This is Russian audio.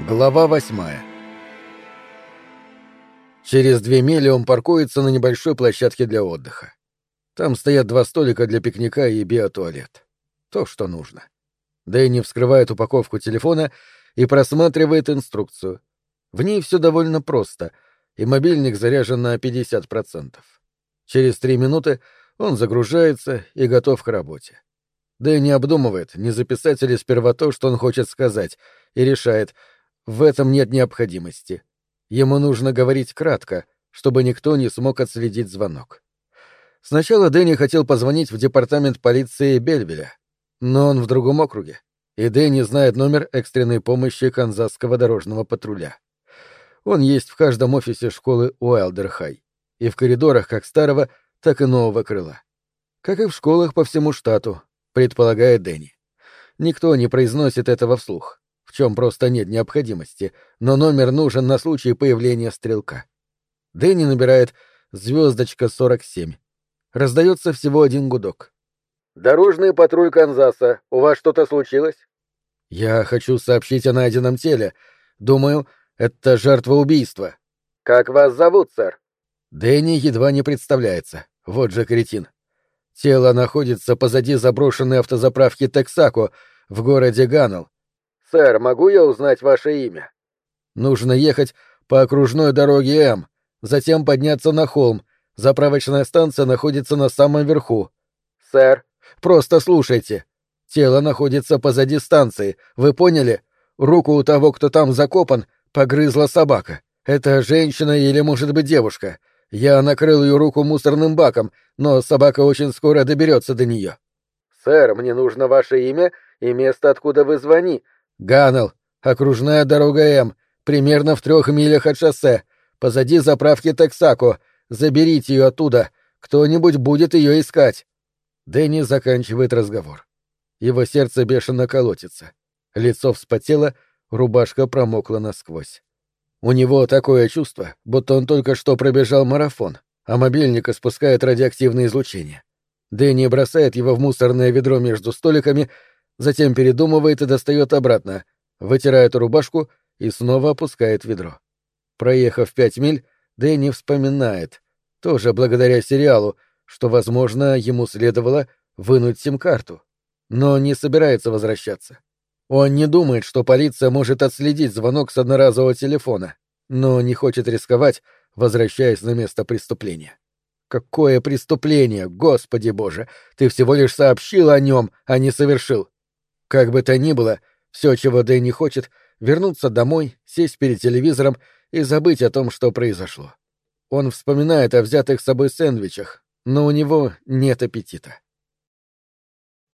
Глава восьмая Через две мили он паркуется на небольшой площадке для отдыха. Там стоят два столика для пикника и биотуалет. То, что нужно. Дэнни вскрывает упаковку телефона и просматривает инструкцию. В ней все довольно просто, и мобильник заряжен на 50%. Через три минуты он загружается и готов к работе. Дэнни обдумывает, не записать ли сперва то, что он хочет сказать, и решает, в этом нет необходимости. Ему нужно говорить кратко, чтобы никто не смог отследить звонок. Сначала Дэнни хотел позвонить в департамент полиции Бельвеля, но он в другом округе, и Дэнни знает номер экстренной помощи Канзасского дорожного патруля. Он есть в каждом офисе школы Уайлдерхай и в коридорах как старого, так и нового крыла. Как и в школах по всему штату, предполагает Дэнни. Никто не произносит этого вслух, чем просто нет необходимости, но номер нужен на случай появления стрелка. Дэнни набирает звездочка 47. Раздается всего один гудок. «Дорожный патруль Канзаса. У вас что-то случилось?» «Я хочу сообщить о найденном теле. Думаю, это жертва убийства». «Как вас зовут, сэр?» Дэнни едва не представляется. Вот же кретин. Тело находится позади заброшенной автозаправки Тексако в городе Ганнелл. «Сэр, могу я узнать ваше имя?» «Нужно ехать по окружной дороге М, затем подняться на холм. Заправочная станция находится на самом верху». «Сэр?» «Просто слушайте. Тело находится позади станции. Вы поняли? Руку у того, кто там закопан, погрызла собака. Это женщина или, может быть, девушка. Я накрыл ее руку мусорным баком, но собака очень скоро доберется до нее. «Сэр, мне нужно ваше имя и место, откуда вы звони». «Ганнелл. Окружная дорога М. Примерно в трех милях от шоссе. Позади заправки Тексако. Заберите ее оттуда. Кто-нибудь будет ее искать». Дэнни заканчивает разговор. Его сердце бешено колотится. Лицо вспотело, рубашка промокла насквозь. У него такое чувство, будто он только что пробежал марафон, а мобильник испускает радиоактивное излучение. Дэнни бросает его в мусорное ведро между столиками, затем передумывает и достает обратно, вытирает рубашку и снова опускает ведро. Проехав пять миль, Дэнни вспоминает, тоже благодаря сериалу, что, возможно, ему следовало вынуть сим-карту, но не собирается возвращаться. Он не думает, что полиция может отследить звонок с одноразового телефона, но не хочет рисковать, возвращаясь на место преступления. Какое преступление, Господи Боже! Ты всего лишь сообщил о нем, а не совершил. Как бы то ни было, все, чего Дэнни хочет, вернуться домой, сесть перед телевизором и забыть о том, что произошло. Он вспоминает о взятых с собой сэндвичах, но у него нет аппетита.